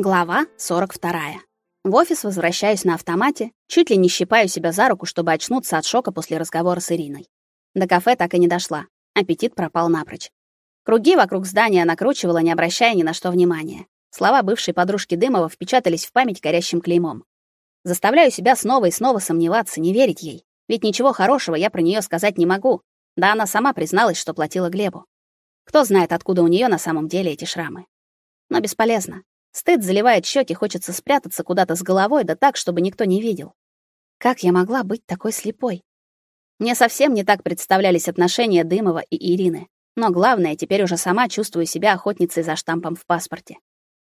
Глава 42. В офис возвращаюсь на автомате, чуть ли не щипаю себя за руку, чтобы очнуться от шока после разговора с Ириной. До кафе так и не дошла. Аппетит пропал напрочь. Круги вокруг здания накручивала, не обращая ни на что внимания. Слова бывшей подружки Дымова впечатались в память горящим клеймом. Заставляю себя снова и снова сомневаться, не верить ей. Ведь ничего хорошего я про нее сказать не могу. Да она сама призналась, что платила Глебу. Кто знает, откуда у нее на самом деле эти шрамы. Но бесполезно. Стыд заливает щеки, хочется спрятаться куда-то с головой, да так, чтобы никто не видел. Как я могла быть такой слепой? Мне совсем не так представлялись отношения Дымова и Ирины. Но главное, теперь уже сама чувствую себя охотницей за штампом в паспорте.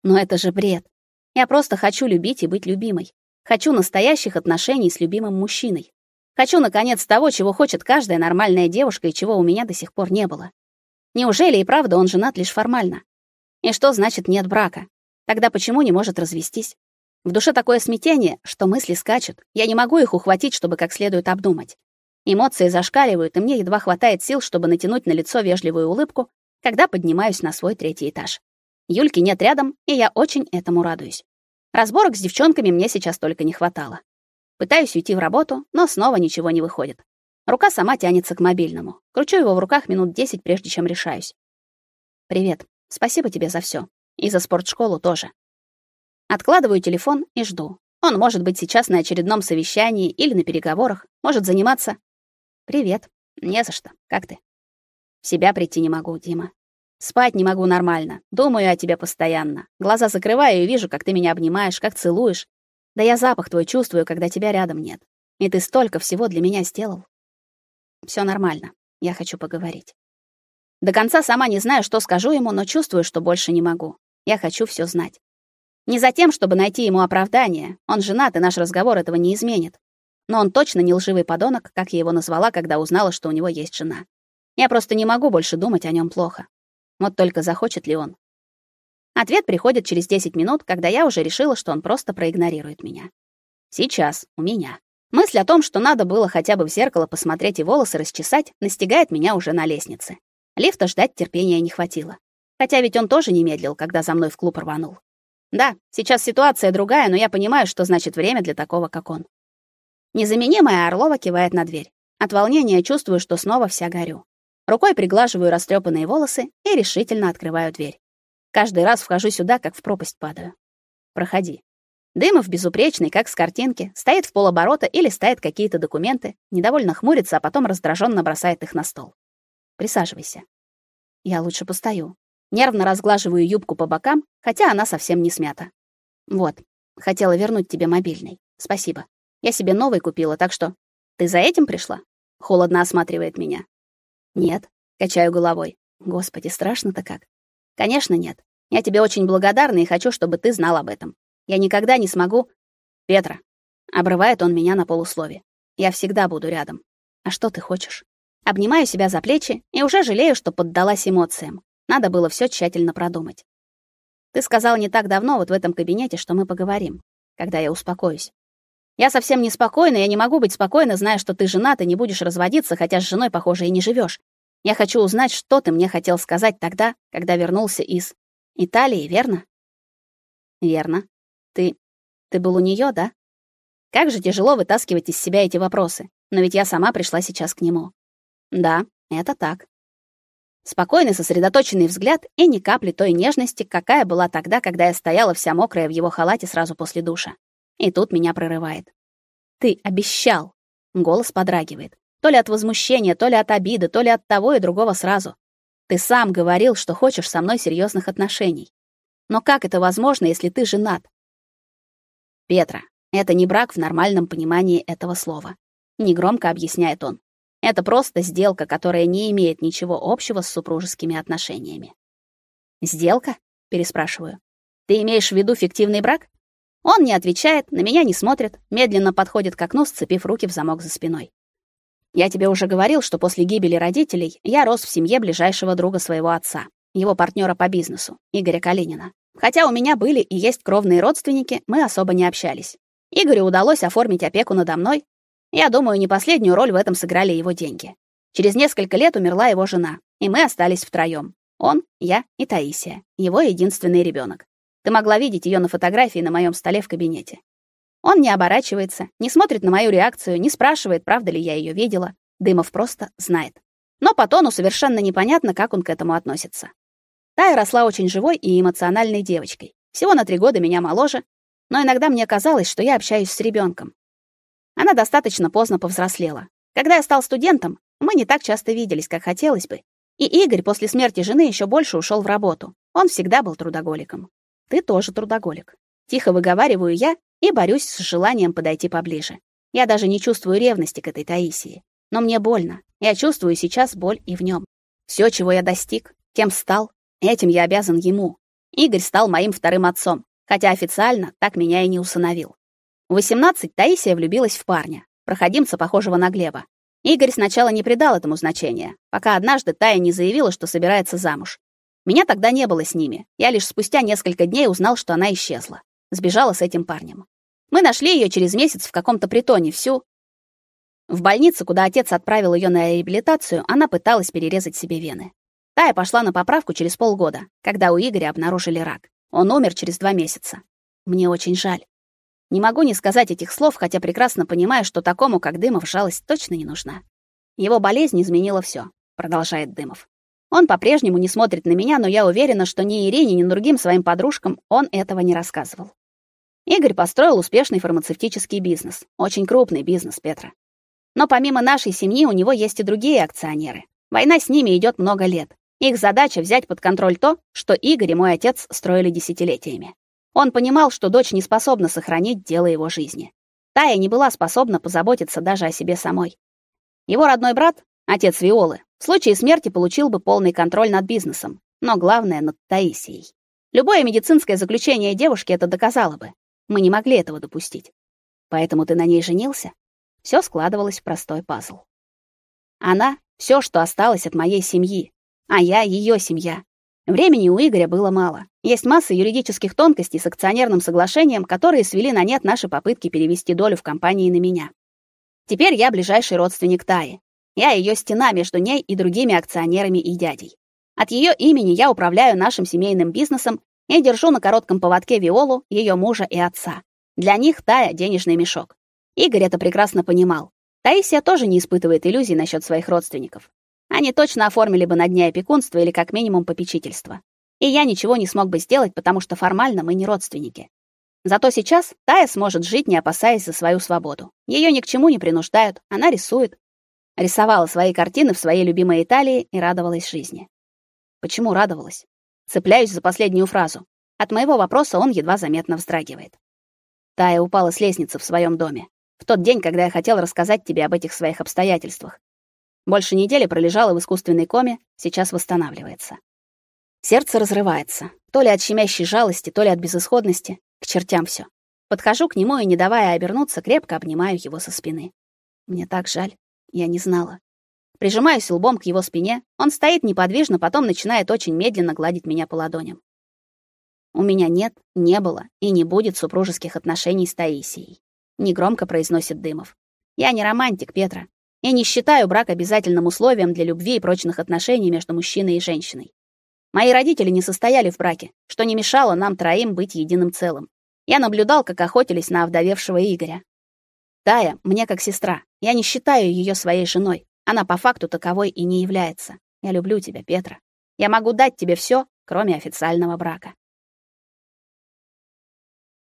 Но это же бред. Я просто хочу любить и быть любимой. Хочу настоящих отношений с любимым мужчиной. Хочу наконец того, чего хочет каждая нормальная девушка и чего у меня до сих пор не было. Неужели и правда он женат лишь формально? И что значит нет брака? Тогда почему не может развестись? В душе такое смятение, что мысли скачут. Я не могу их ухватить, чтобы как следует обдумать. Эмоции зашкаливают, и мне едва хватает сил, чтобы натянуть на лицо вежливую улыбку, когда поднимаюсь на свой третий этаж. Юльки нет рядом, и я очень этому радуюсь. Разборок с девчонками мне сейчас только не хватало. Пытаюсь уйти в работу, но снова ничего не выходит. Рука сама тянется к мобильному. Кручу его в руках минут 10, прежде чем решаюсь. Привет. Спасибо тебе за все. И за спортшколу тоже. Откладываю телефон и жду. Он может быть сейчас на очередном совещании или на переговорах, может заниматься. Привет. Не за что. Как ты? В себя прийти не могу, Дима. Спать не могу нормально. Думаю о тебе постоянно. Глаза закрываю и вижу, как ты меня обнимаешь, как целуешь. Да я запах твой чувствую, когда тебя рядом нет. И ты столько всего для меня сделал. Все нормально. Я хочу поговорить. До конца сама не знаю, что скажу ему, но чувствую, что больше не могу. Я хочу все знать. Не за тем, чтобы найти ему оправдание. Он женат, и наш разговор этого не изменит. Но он точно не лживый подонок, как я его назвала, когда узнала, что у него есть жена. Я просто не могу больше думать о нем плохо. Вот только захочет ли он? Ответ приходит через 10 минут, когда я уже решила, что он просто проигнорирует меня. Сейчас у меня. Мысль о том, что надо было хотя бы в зеркало посмотреть и волосы расчесать, настигает меня уже на лестнице. Лифта ждать терпения не хватило. Хотя ведь он тоже не медлил, когда за мной в клуб рванул. Да, сейчас ситуация другая, но я понимаю, что значит время для такого, как он. Незаменимая Орлова кивает на дверь. От волнения чувствую, что снова вся горю. Рукой приглаживаю растрепанные волосы и решительно открываю дверь. Каждый раз вхожу сюда, как в пропасть падаю. Проходи. Дымов безупречный, как с картинки, стоит в полоборота или листает какие-то документы, недовольно хмурится, а потом раздраженно бросает их на стол. Присаживайся. Я лучше постою. Нервно разглаживаю юбку по бокам, хотя она совсем не смята. Вот, хотела вернуть тебе мобильный. Спасибо. Я себе новый купила, так что... Ты за этим пришла? Холодно осматривает меня. Нет, качаю головой. Господи, страшно-то как. Конечно, нет. Я тебе очень благодарна и хочу, чтобы ты знал об этом. Я никогда не смогу... Петра. Обрывает он меня на полуслове. Я всегда буду рядом. А что ты хочешь? Обнимаю себя за плечи и уже жалею, что поддалась эмоциям. Надо было все тщательно продумать. Ты сказал не так давно вот в этом кабинете, что мы поговорим, когда я успокоюсь. Я совсем не спокойна, я не могу быть спокойна, зная, что ты женат и не будешь разводиться, хотя с женой, похоже, и не живешь. Я хочу узнать, что ты мне хотел сказать тогда, когда вернулся из Италии, верно? Верно. Ты ты был у нее, да? Как же тяжело вытаскивать из себя эти вопросы. Но ведь я сама пришла сейчас к нему. Да, это так. Спокойный, сосредоточенный взгляд и ни капли той нежности, какая была тогда, когда я стояла вся мокрая в его халате сразу после душа. И тут меня прорывает. Ты обещал. Голос подрагивает. То ли от возмущения, то ли от обиды, то ли от того и другого сразу. Ты сам говорил, что хочешь со мной серьезных отношений. Но как это возможно, если ты женат? Петра, это не брак в нормальном понимании этого слова. Негромко объясняет он. Это просто сделка, которая не имеет ничего общего с супружескими отношениями. Сделка? переспрашиваю. Ты имеешь в виду фиктивный брак? Он не отвечает, на меня не смотрит, медленно подходит к окну, сцепив руки в замок за спиной. Я тебе уже говорил, что после гибели родителей я рос в семье ближайшего друга своего отца, его партнера по бизнесу, Игоря Калинина. Хотя у меня были и есть кровные родственники, мы особо не общались. Игорю удалось оформить опеку надо мной, я думаю, не последнюю роль в этом сыграли его деньги. Через несколько лет умерла его жена, и мы остались втроём. Он, я и Таисия, его единственный ребёнок. Ты могла видеть ее на фотографии на моем столе в кабинете. Он не оборачивается, не смотрит на мою реакцию, не спрашивает, правда ли я ее видела. Дымов просто знает. Но по тону совершенно непонятно, как он к этому относится. Тая росла очень живой и эмоциональной девочкой. Всего на три года меня моложе, но иногда мне казалось, что я общаюсь с ребенком. Она достаточно поздно повзрослела. Когда я стал студентом, мы не так часто виделись, как хотелось бы. И Игорь после смерти жены еще больше ушел в работу. Он всегда был трудоголиком. Ты тоже трудоголик. Тихо выговариваю я и борюсь с желанием подойти поближе. Я даже не чувствую ревности к этой Таисии. Но мне больно. Я чувствую сейчас боль и в нем. Все, чего я достиг, кем стал, этим я обязан ему. Игорь стал моим вторым отцом, хотя официально так меня и не усыновил. В 18 Таисия влюбилась в парня, проходимца, похожего на Глеба. Игорь сначала не придал этому значения, пока однажды Тая не заявила, что собирается замуж. Меня тогда не было с ними. Я лишь спустя несколько дней узнал, что она исчезла. Сбежала с этим парнем. Мы нашли ее через месяц в каком-то притоне, всю. В больнице, куда отец отправил ее на реабилитацию, она пыталась перерезать себе вены. Тая пошла на поправку через полгода, когда у Игоря обнаружили рак. Он умер через два месяца. Мне очень жаль. Не могу не сказать этих слов, хотя прекрасно понимаю, что такому, как Дымов, жалость точно не нужна. Его болезнь изменила все, продолжает Дымов. Он по-прежнему не смотрит на меня, но я уверена, что ни Ирине, ни другим своим подружкам он этого не рассказывал. Игорь построил успешный фармацевтический бизнес, очень крупный бизнес, Петра. Но помимо нашей семьи у него есть и другие акционеры. Война с ними идет много лет. Их задача взять под контроль то, что Игорь и мой отец строили десятилетиями. Он понимал, что дочь не способна сохранить дело его жизни. Тая не была способна позаботиться даже о себе самой. Его родной брат, отец Виолы, в случае смерти получил бы полный контроль над бизнесом, но главное над Таисией. Любое медицинское заключение девушки это доказало бы. Мы не могли этого допустить. Поэтому ты на ней женился? Все складывалось в простой пазл. Она все, что осталось от моей семьи, а я ее семья. Времени у Игоря было мало. Есть масса юридических тонкостей с акционерным соглашением, которые свели на нет наши попытки перевести долю в компании на меня. Теперь я ближайший родственник Таи. Я ее стена между ней и другими акционерами и дядей. От ее имени я управляю нашим семейным бизнесом и держу на коротком поводке Виолу, ее мужа и отца. Для них Тая денежный мешок. Игорь это прекрасно понимал. Таисия тоже не испытывает иллюзий насчет своих родственников. Они точно оформили бы над ней опекунство или как минимум попечительство. И я ничего не смог бы сделать, потому что формально мы не родственники. Зато сейчас Тая сможет жить, не опасаясь за свою свободу. Ее ни к чему не принуждают, она рисует. Рисовала свои картины в своей любимой Италии и радовалась жизни. Почему радовалась? Цепляюсь за последнюю фразу. От моего вопроса он едва заметно вздрагивает. Тая упала с лестницы в своем доме. В тот день, когда я хотел рассказать тебе об этих своих обстоятельствах. Больше недели пролежала в искусственной коме, сейчас восстанавливается. Сердце разрывается, то ли от щемящей жалости, то ли от безысходности. К чертям все. Подхожу к нему и, не давая обернуться, крепко обнимаю его со спины. Мне так жаль. Я не знала. Прижимаюсь лбом к его спине. Он стоит неподвижно, потом начинает очень медленно гладить меня по ладоням. У меня нет, не было и не будет супружеских отношений с Таисией, негромко произносит Дымов. Я не романтик, Петра. Я не считаю брак обязательным условием для любви и прочных отношений между мужчиной и женщиной. Мои родители не состояли в браке, что не мешало нам троим быть единым целым. Я наблюдал, как охотились на овдовевшего Игоря. Тая мне как сестра. Я не считаю ее своей женой. Она по факту таковой и не является. Я люблю тебя, Петра. Я могу дать тебе все, кроме официального брака.